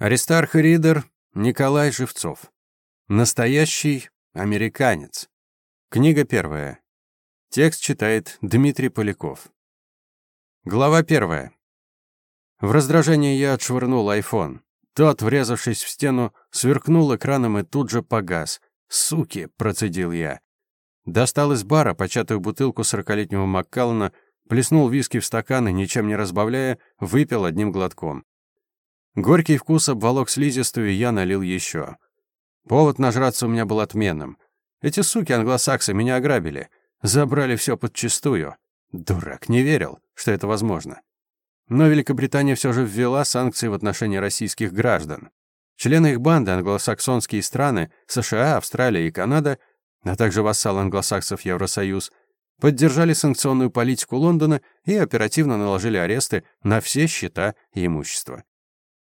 Аристарх Ридер Николай Живцов. Настоящий американец. Книга первая. Текст читает Дмитрий Поляков. Глава первая. В раздражении я отшвырнул айфон. Тот, врезавшись в стену, сверкнул экраном и тут же погас. «Суки!» — процедил я. Достал из бара початую бутылку сорокалетнего Маккаллана, плеснул виски в стакан и, ничем не разбавляя, выпил одним глотком. Горький вкус обволок слизистую, я налил еще. Повод нажраться у меня был отменным. Эти суки англосаксы меня ограбили. Забрали все подчистую. Дурак, не верил, что это возможно. Но Великобритания все же ввела санкции в отношении российских граждан. Члены их банды, англосаксонские страны, США, Австралия и Канада, а также вассал англосаксов Евросоюз, поддержали санкционную политику Лондона и оперативно наложили аресты на все счета и имущество.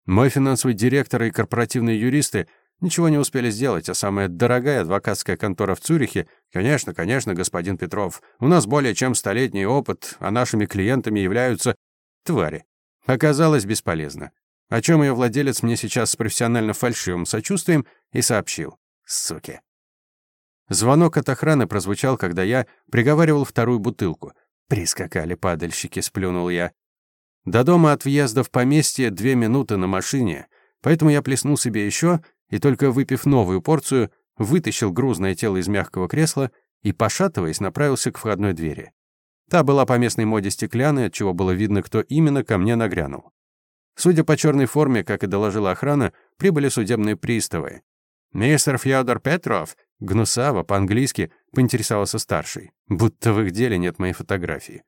Мой финансовый директор и корпоративные юристы ничего не успели сделать, а самая дорогая адвокатская контора в Цюрихе, конечно, конечно, господин Петров, у нас более чем столетний опыт, а нашими клиентами являются твари. Оказалось бесполезно. О чем ее владелец мне сейчас с профессионально фальшивым сочувствием и сообщил. Суки. Звонок от охраны прозвучал, когда я приговаривал вторую бутылку. «Прискакали падальщики», — сплюнул я. До дома от въезда в поместье две минуты на машине, поэтому я плеснул себе еще и, только выпив новую порцию, вытащил грузное тело из мягкого кресла и, пошатываясь, направился к входной двери. Та была по местной моде стеклянной, отчего было видно, кто именно ко мне нагрянул. Судя по черной форме, как и доложила охрана, прибыли судебные приставы. «Мистер Фьодор Петров?» Гнусаво, по-английски, поинтересовался старший, будто в их деле нет моей фотографии.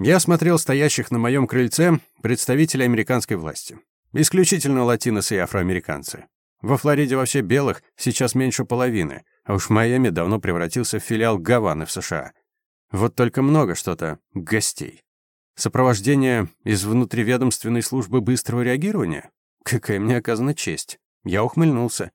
Я смотрел стоящих на моем крыльце представителей американской власти. Исключительно латиносы и афроамериканцы. Во Флориде вообще белых сейчас меньше половины, а уж Майами давно превратился в филиал Гаваны в США. Вот только много что-то гостей. Сопровождение из внутриведомственной службы быстрого реагирования? Какая мне оказана честь. Я ухмыльнулся.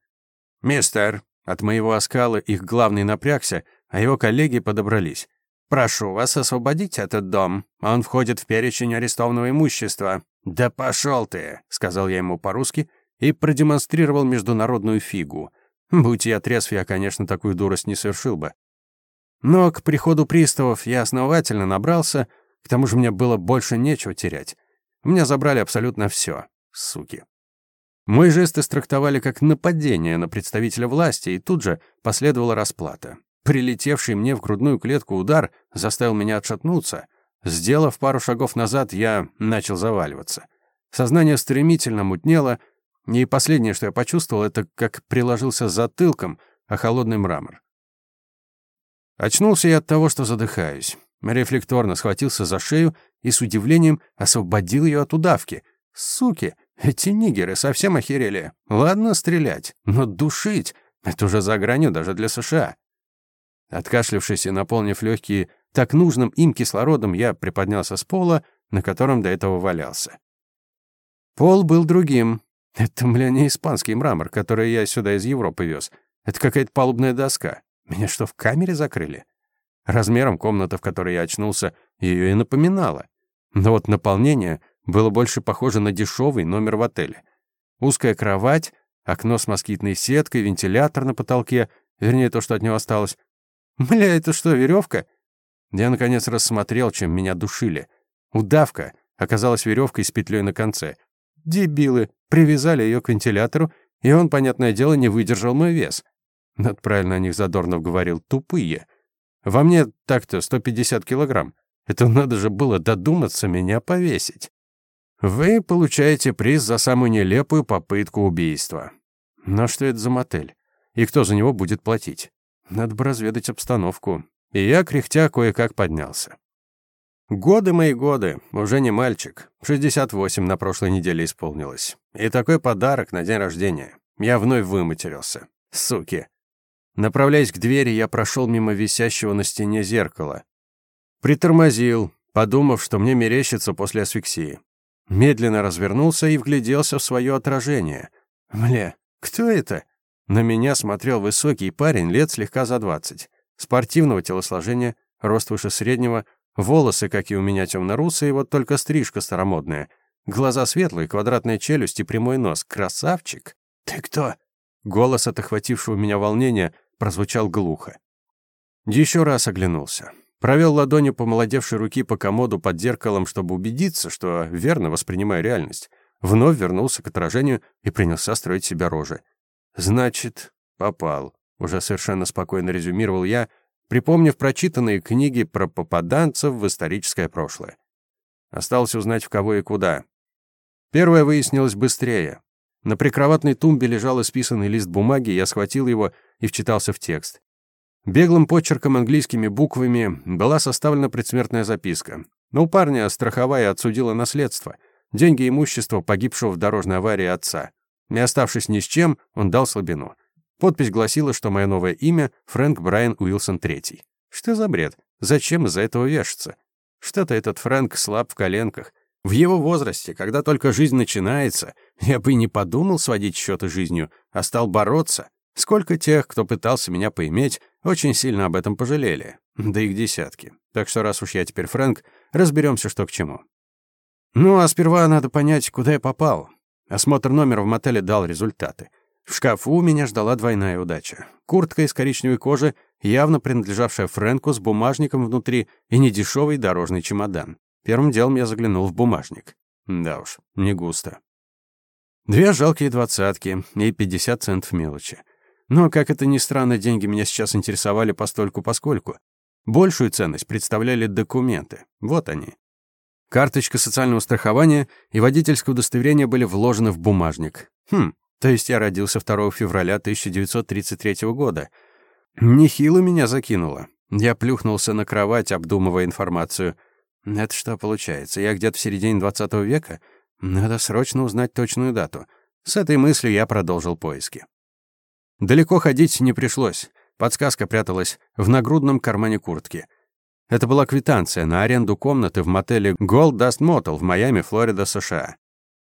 «Мистер!» От моего оскала их главный напрягся, а его коллеги подобрались. «Прошу вас освободить этот дом. Он входит в перечень арестованного имущества». «Да пошел ты», — сказал я ему по-русски и продемонстрировал международную фигу. Будь я трезв, я, конечно, такую дурость не совершил бы. Но к приходу приставов я основательно набрался, к тому же мне было больше нечего терять. У меня забрали абсолютно все, суки. Мой жест истрактовали как нападение на представителя власти, и тут же последовала расплата. Прилетевший мне в грудную клетку удар заставил меня отшатнуться. Сделав пару шагов назад, я начал заваливаться. Сознание стремительно мутнело, и последнее, что я почувствовал, это как приложился затылком о холодный мрамор. Очнулся я от того, что задыхаюсь. Рефлекторно схватился за шею и с удивлением освободил ее от удавки. Суки, эти нигеры совсем охерели. Ладно стрелять, но душить — это уже за гранью даже для США. Откашлявшись и наполнив легкие так нужным им кислородом, я приподнялся с пола, на котором до этого валялся. Пол был другим. Это, бля, не испанский мрамор, который я сюда из Европы вез. Это какая-то палубная доска. Меня что, в камере закрыли? Размером комната, в которой я очнулся, ее и напоминала. Но вот наполнение было больше похоже на дешевый номер в отеле. Узкая кровать, окно с москитной сеткой, вентилятор на потолке, вернее, то, что от него осталось, «Бля, это что, веревка?» Я, наконец, рассмотрел, чем меня душили. Удавка оказалась веревкой с петлей на конце. Дебилы привязали ее к вентилятору, и он, понятное дело, не выдержал мой вес. Над правильно о них Задорнов говорил, тупые. Во мне так-то 150 килограмм. Это надо же было додуматься меня повесить. Вы получаете приз за самую нелепую попытку убийства. Но что это за мотель? И кто за него будет платить? Надо бы разведать обстановку. И я, кряхтя, кое-как поднялся. Годы мои годы, уже не мальчик. 68 на прошлой неделе исполнилось. И такой подарок на день рождения. Я вновь выматерился. Суки. Направляясь к двери, я прошел мимо висящего на стене зеркала. Притормозил, подумав, что мне мерещится после асфиксии. Медленно развернулся и вгляделся в свое отражение. Бля, кто это? На меня смотрел высокий парень лет слегка за двадцать. Спортивного телосложения, рост выше среднего, волосы, как и у меня темно-русые, вот только стрижка старомодная. Глаза светлые, квадратная челюсть и прямой нос. Красавчик. «Ты кто?» Голос от охватившего меня волнения прозвучал глухо. Еще раз оглянулся. Провел ладонью по молодевшей руки по комоду под зеркалом, чтобы убедиться, что верно воспринимаю реальность. Вновь вернулся к отражению и принялся строить себя рожи. «Значит, попал», — уже совершенно спокойно резюмировал я, припомнив прочитанные книги про попаданцев в историческое прошлое. Осталось узнать, в кого и куда. Первое выяснилось быстрее. На прикроватной тумбе лежал исписанный лист бумаги, я схватил его и вчитался в текст. Беглым почерком английскими буквами была составлена предсмертная записка. Но у парня страховая отсудила наследство, деньги и имущество погибшего в дорожной аварии отца. Не оставшись ни с чем, он дал слабину. Подпись гласила, что мое новое имя — Фрэнк Брайан Уилсон III. Что за бред? Зачем из-за этого вешаться? Что-то этот Фрэнк слаб в коленках. В его возрасте, когда только жизнь начинается, я бы и не подумал сводить счеты жизнью, а стал бороться. Сколько тех, кто пытался меня поиметь, очень сильно об этом пожалели. Да их десятки. Так что раз уж я теперь Фрэнк, разберемся, что к чему. Ну, а сперва надо понять, куда я попал. Осмотр номера в мотеле дал результаты. В шкафу меня ждала двойная удача. Куртка из коричневой кожи, явно принадлежавшая Фрэнку с бумажником внутри и недешевый дорожный чемодан. Первым делом я заглянул в бумажник. Да уж, не густо. Две жалкие двадцатки и пятьдесят центов мелочи. Но, как это ни странно, деньги меня сейчас интересовали постольку-поскольку. Большую ценность представляли документы. Вот они. Карточка социального страхования и водительское удостоверение были вложены в бумажник. Хм, то есть я родился 2 февраля 1933 года. Нехило меня закинуло. Я плюхнулся на кровать, обдумывая информацию. Это что получается? Я где-то в середине 20 века? Надо срочно узнать точную дату. С этой мыслью я продолжил поиски. Далеко ходить не пришлось. Подсказка пряталась в нагрудном кармане куртки. Это была квитанция на аренду комнаты в мотеле Gold Dust Motel в Майами, Флорида, США.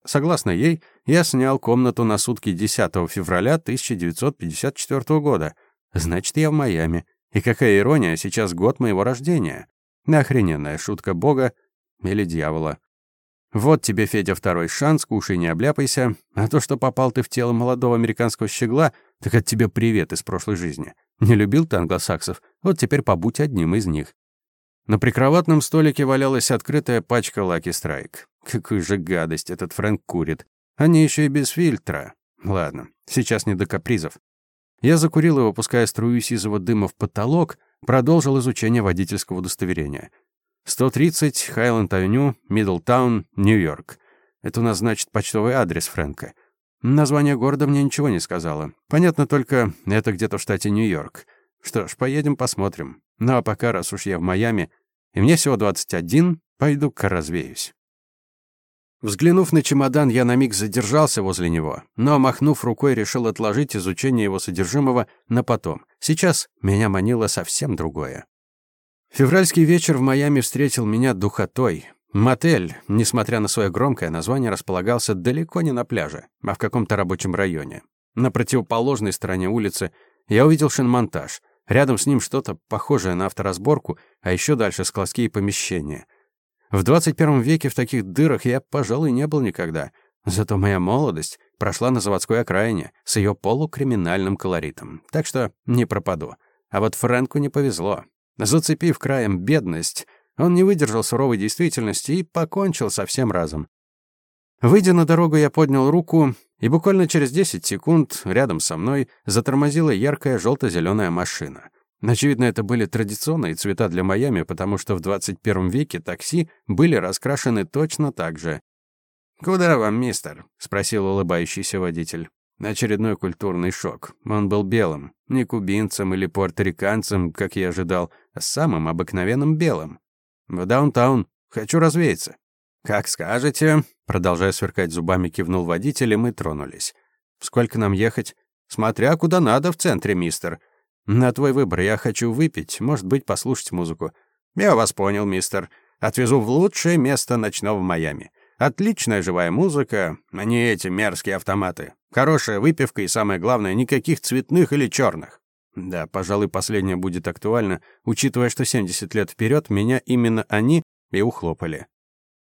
Согласно ей, я снял комнату на сутки 10 февраля 1954 года. Значит, я в Майами. И какая ирония, сейчас год моего рождения. Охрененная шутка бога или дьявола. Вот тебе, Федя, второй шанс, кушай, не обляпайся. А то, что попал ты в тело молодого американского щегла, так от тебя привет из прошлой жизни. Не любил ты англосаксов? Вот теперь побудь одним из них. На прикроватном столике валялась открытая пачка Lucky Strike. Какую же гадость этот Фрэнк курит. Они еще и без фильтра. Ладно, сейчас не до капризов. Я закурил его, пуская струю сизого дыма в потолок, продолжил изучение водительского удостоверения. 130 Хайленд-авеню, Миддлтаун, Нью-Йорк. Это у нас значит почтовый адрес Фрэнка. Название города мне ничего не сказала. Понятно только, это где-то в штате Нью-Йорк. Что ж, поедем посмотрим. Ну а пока, раз уж я в Майами, и мне всего 21, пойду-ка развеюсь. Взглянув на чемодан, я на миг задержался возле него, но, махнув рукой, решил отложить изучение его содержимого на потом. Сейчас меня манило совсем другое. Февральский вечер в Майами встретил меня духотой. Мотель, несмотря на свое громкое название, располагался далеко не на пляже, а в каком-то рабочем районе. На противоположной стороне улицы я увидел шинмонтаж. Рядом с ним что-то похожее на авторазборку, а еще дальше складские помещения. В 21 веке в таких дырах я, пожалуй, не был никогда. Зато моя молодость прошла на заводской окраине с ее полукриминальным колоритом. Так что не пропаду. А вот Фрэнку не повезло. Зацепив краем бедность, он не выдержал суровой действительности и покончил со всем разом. Выйдя на дорогу, я поднял руку, и буквально через 10 секунд рядом со мной затормозила яркая желто-зеленая машина. Очевидно, это были традиционные цвета для Майами, потому что в 21 веке такси были раскрашены точно так же. «Куда вам, мистер?» — спросил улыбающийся водитель. Очередной культурный шок. Он был белым. Не кубинцем или пуэрториканцем, как я ожидал, а самым обыкновенным белым. В даунтаун. Хочу развеяться. Как скажете. Продолжая сверкать зубами, кивнул водитель, и мы тронулись. Сколько нам ехать? Смотря куда надо в центре, мистер. На твой выбор. Я хочу выпить, может быть, послушать музыку. Я вас понял, мистер. Отвезу в лучшее место ночного Майами. Отличная живая музыка, а не эти мерзкие автоматы. Хорошая выпивка и, самое главное, никаких цветных или черных. Да, пожалуй, последнее будет актуально, учитывая, что 70 лет вперед меня именно они и ухлопали.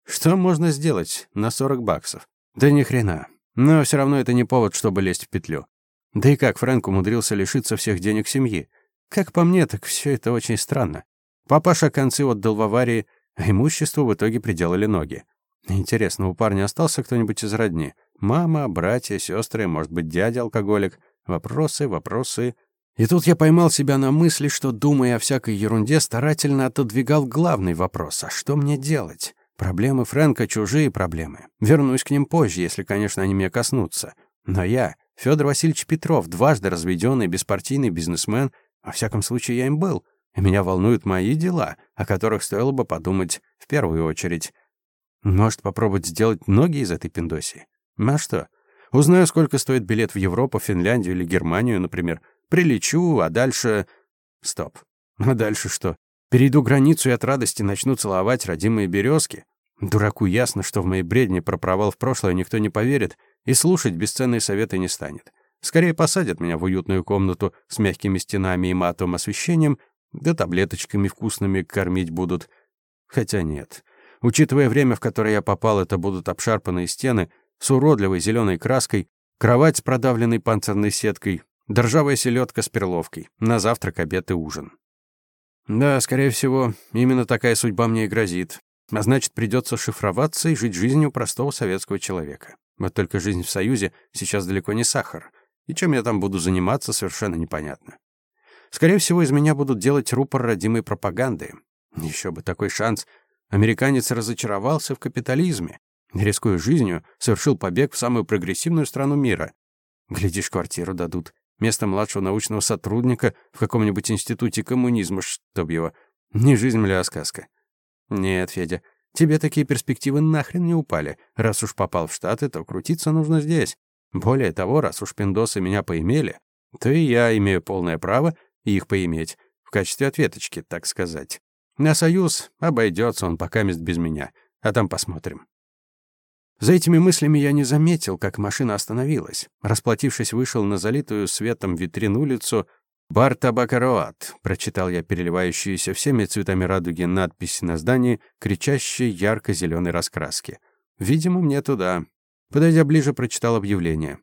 Что можно сделать на 40 баксов? Да ни хрена. Но все равно это не повод, чтобы лезть в петлю. Да и как Фрэнк умудрился лишиться всех денег семьи? Как по мне, так все это очень странно. Папаша концы отдал в аварии, а имуществу в итоге приделали ноги. Интересно, у парня остался кто-нибудь из родни? Мама, братья, сестры, может быть, дядя-алкоголик? Вопросы, вопросы. И тут я поймал себя на мысли, что, думая о всякой ерунде, старательно отодвигал главный вопрос. А что мне делать? Проблемы Фрэнка — чужие проблемы. Вернусь к ним позже, если, конечно, они меня коснутся. Но я, Федор Васильевич Петров, дважды разведенный беспартийный бизнесмен, во всяком случае, я им был. И меня волнуют мои дела, о которых стоило бы подумать в первую очередь. Может, попробовать сделать ноги из этой пиндосии? А что? Узнаю, сколько стоит билет в Европу, Финляндию или Германию, например. Прилечу, а дальше... Стоп. А дальше что? Перейду границу и от радости начну целовать родимые березки? Дураку ясно, что в моей бредне про провал в прошлое никто не поверит и слушать бесценные советы не станет. Скорее посадят меня в уютную комнату с мягкими стенами и матовым освещением, да таблеточками вкусными кормить будут. Хотя нет. Учитывая время, в которое я попал, это будут обшарпанные стены с уродливой зеленой краской, кровать с продавленной панцирной сеткой, державая селедка с перловкой, на завтрак, обед и ужин. Да, скорее всего, именно такая судьба мне и грозит. А значит, придется шифроваться и жить жизнью простого советского человека. Вот только жизнь в Союзе сейчас далеко не сахар. И чем я там буду заниматься, совершенно непонятно. Скорее всего, из меня будут делать рупор родимой пропаганды. Еще бы такой шанс. Американец разочаровался в капитализме. Рискуя жизнью, совершил побег в самую прогрессивную страну мира. Глядишь, квартиру дадут. Место младшего научного сотрудника в каком-нибудь институте коммунизма, чтоб его. Не жизнь, мля, а сказка. Нет, Федя, тебе такие перспективы нахрен не упали. Раз уж попал в Штаты, то крутиться нужно здесь. Более того, раз уж пиндосы меня поимели, то и я имею полное право их поиметь, в качестве ответочки, так сказать. На союз обойдется он пока мест без меня, а там посмотрим. За этими мыслями я не заметил, как машина остановилась. Расплатившись, вышел на залитую светом витрин улицу. «Бар Табакароат», — прочитал я переливающуюся всеми цветами радуги надпись на здании, кричащей ярко-зеленой раскраски. «Видимо, мне туда». Подойдя ближе, прочитал объявление.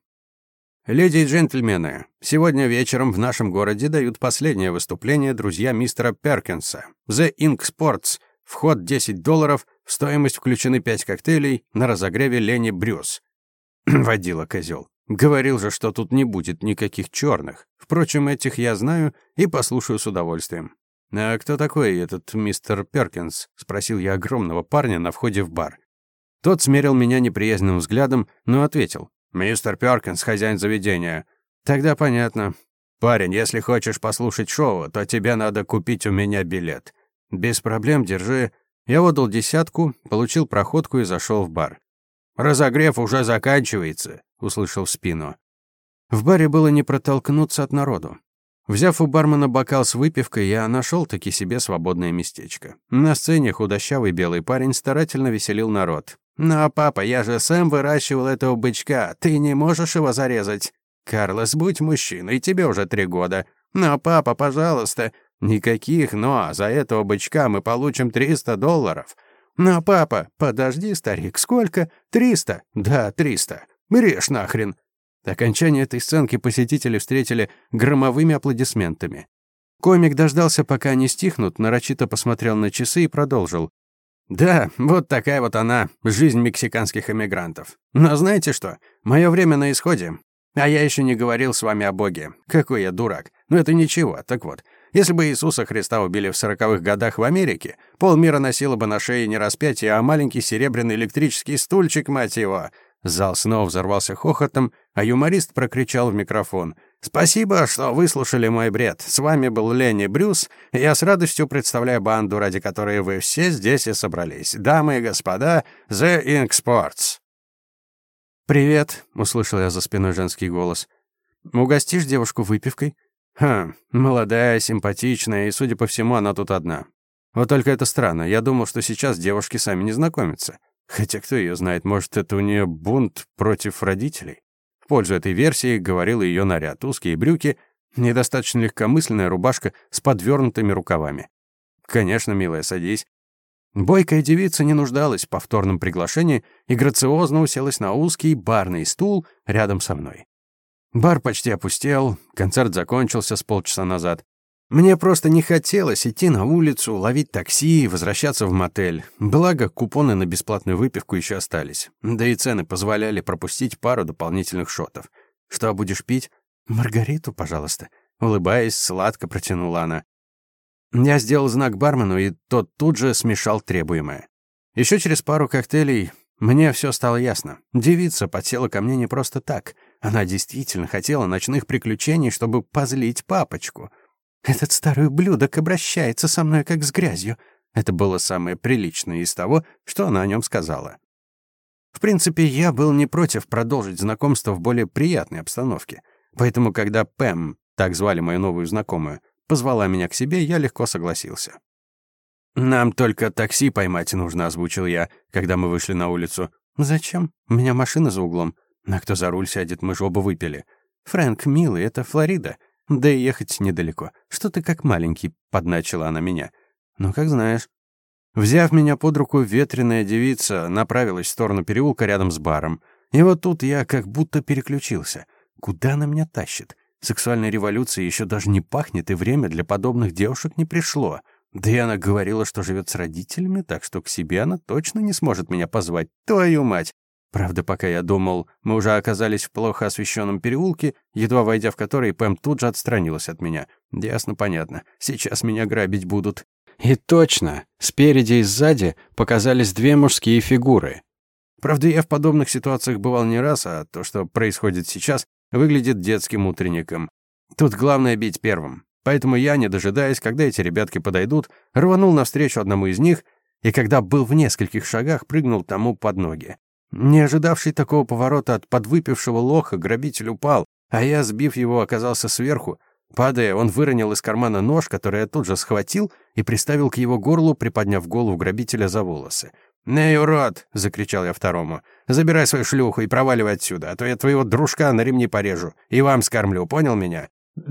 Леди и джентльмены, сегодня вечером в нашем городе дают последнее выступление друзья мистера Перкинса. The Ink Sports. Вход 10 долларов, в стоимость включены 5 коктейлей на разогреве Лени Брюс. Водила козел. Говорил же, что тут не будет никаких черных. Впрочем, этих я знаю и послушаю с удовольствием. «А кто такой этот мистер Перкинс?» — спросил я огромного парня на входе в бар. Тот смерил меня неприязненным взглядом, но ответил. «Мистер Перкинс, хозяин заведения». «Тогда понятно. Парень, если хочешь послушать шоу, то тебе надо купить у меня билет». «Без проблем, держи». Я отдал десятку, получил проходку и зашел в бар. «Разогрев уже заканчивается», — услышал в спину. В баре было не протолкнуться от народу. Взяв у бармена бокал с выпивкой, я нашел таки себе свободное местечко. На сцене худощавый белый парень старательно веселил народ. «Но, папа, я же сам выращивал этого бычка. Ты не можешь его зарезать?» «Карлос, будь мужчиной, тебе уже три года. Но, папа, пожалуйста». «Никаких «но». За этого бычка мы получим 300 долларов». «Но, папа, подожди, старик, сколько? Триста?» «Да, триста. Режь нахрен». Окончание этой сценки посетители встретили громовыми аплодисментами. Комик дождался, пока они стихнут, нарочито посмотрел на часы и продолжил. Да, вот такая вот она, жизнь мексиканских эмигрантов. Но знаете что? Мое время на исходе. А я еще не говорил с вами о Боге. Какой я дурак. Но это ничего. Так вот, если бы Иисуса Христа убили в сороковых годах в Америке, полмира носило бы на шее не распятие, а маленький серебряный электрический стульчик, мать его. Зал снова взорвался хохотом, а юморист прокричал в микрофон. «Спасибо, что выслушали мой бред. С вами был Ленни Брюс, и я с радостью представляю банду, ради которой вы все здесь и собрались. Дамы и господа, The Ink Sports!» «Привет», — услышал я за спиной женский голос. «Угостишь девушку выпивкой?» «Хм, молодая, симпатичная, и, судя по всему, она тут одна. Вот только это странно. Я думал, что сейчас девушки сами не знакомятся. Хотя кто ее знает, может, это у нее бунт против родителей? В пользу этой версии говорил ее наряд. Узкие брюки, недостаточно легкомысленная рубашка с подвернутыми рукавами. «Конечно, милая, садись». Бойкая девица не нуждалась в повторном приглашении и грациозно уселась на узкий барный стул рядом со мной. Бар почти опустел, концерт закончился с полчаса назад. Мне просто не хотелось идти на улицу, ловить такси и возвращаться в мотель. Благо, купоны на бесплатную выпивку еще остались. Да и цены позволяли пропустить пару дополнительных шотов. «Что будешь пить?» «Маргариту, пожалуйста». Улыбаясь, сладко протянула она. Я сделал знак бармену, и тот тут же смешал требуемое. Еще через пару коктейлей мне все стало ясно. Девица подсела ко мне не просто так. Она действительно хотела ночных приключений, чтобы позлить папочку. «Этот старый ублюдок обращается со мной как с грязью». Это было самое приличное из того, что она о нем сказала. В принципе, я был не против продолжить знакомство в более приятной обстановке. Поэтому, когда Пэм, так звали мою новую знакомую, позвала меня к себе, я легко согласился. «Нам только такси поймать нужно», — озвучил я, когда мы вышли на улицу. «Зачем? У меня машина за углом. А кто за руль сядет, мы же оба выпили. Фрэнк, милый, это Флорида. Да и ехать недалеко. Что ты как маленький?» — подначила она меня. «Ну, как знаешь». Взяв меня под руку, ветреная девица направилась в сторону переулка рядом с баром. И вот тут я как будто переключился. Куда она меня тащит? Сексуальной революции еще даже не пахнет, и время для подобных девушек не пришло. Да и она говорила, что живет с родителями, так что к себе она точно не сможет меня позвать. Твою мать! Правда, пока я думал, мы уже оказались в плохо освещенном переулке, едва войдя в который, Пэм тут же отстранилась от меня. Ясно, понятно. Сейчас меня грабить будут. И точно, спереди и сзади показались две мужские фигуры. Правда, я в подобных ситуациях бывал не раз, а то, что происходит сейчас, выглядит детским утренником. Тут главное бить первым. Поэтому я, не дожидаясь, когда эти ребятки подойдут, рванул навстречу одному из них и, когда был в нескольких шагах, прыгнул тому под ноги. Не ожидавший такого поворота от подвыпившего лоха, грабитель упал, а я, сбив его, оказался сверху. Падая, он выронил из кармана нож, который я тут же схватил и приставил к его горлу, приподняв голову грабителя за волосы. «Эй, урод!» — закричал я второму. «Забирай свою шлюху и проваливай отсюда, а то я твоего дружка на ремни порежу и вам скормлю, понял меня?»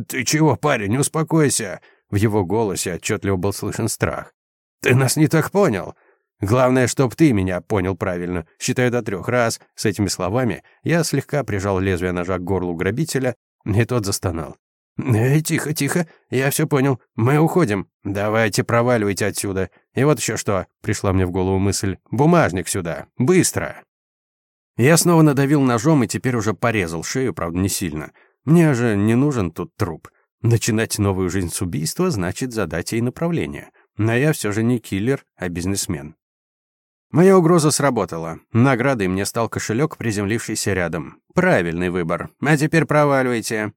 «Ты чего, парень, успокойся!» В его голосе отчетливо был слышен страх. «Ты нас не так понял!» «Главное, чтоб ты меня понял правильно. Считаю до трех раз». С этими словами я слегка прижал лезвие ножа к горлу грабителя, и тот застонал. «Эй, тихо, тихо, я все понял. Мы уходим. Давайте проваливайте отсюда. И вот еще что, пришла мне в голову мысль. Бумажник сюда. Быстро!» Я снова надавил ножом и теперь уже порезал шею, правда, не сильно. Мне же не нужен тут труп. Начинать новую жизнь с убийства значит задать ей направление. Но я все же не киллер, а бизнесмен. Моя угроза сработала. Наградой мне стал кошелек, приземлившийся рядом. Правильный выбор. А теперь проваливайте.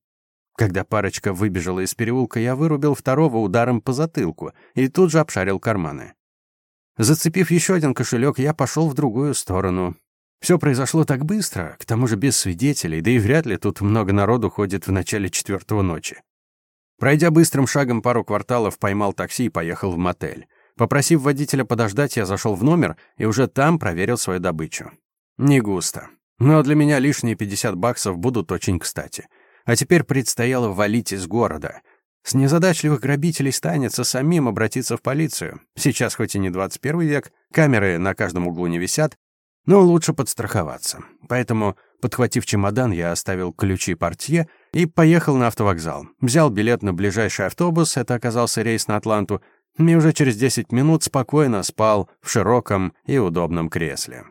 Когда парочка выбежала из переулка, я вырубил второго ударом по затылку и тут же обшарил карманы. Зацепив еще один кошелек, я пошел в другую сторону. Все произошло так быстро, к тому же без свидетелей, да и вряд ли тут много народу ходит в начале четвертого ночи. Пройдя быстрым шагом пару кварталов, поймал такси и поехал в мотель. Попросив водителя подождать, я зашел в номер и уже там проверил свою добычу. Не густо. Но для меня лишние 50 баксов будут очень кстати. А теперь предстояло валить из города. С незадачливых грабителей станется самим обратиться в полицию. Сейчас хоть и не 21 век, камеры на каждом углу не висят, но лучше подстраховаться. Поэтому, подхватив чемодан, я оставил ключи портье и поехал на автовокзал. Взял билет на ближайший автобус, это оказался рейс на Атланту, и уже через 10 минут спокойно спал в широком и удобном кресле.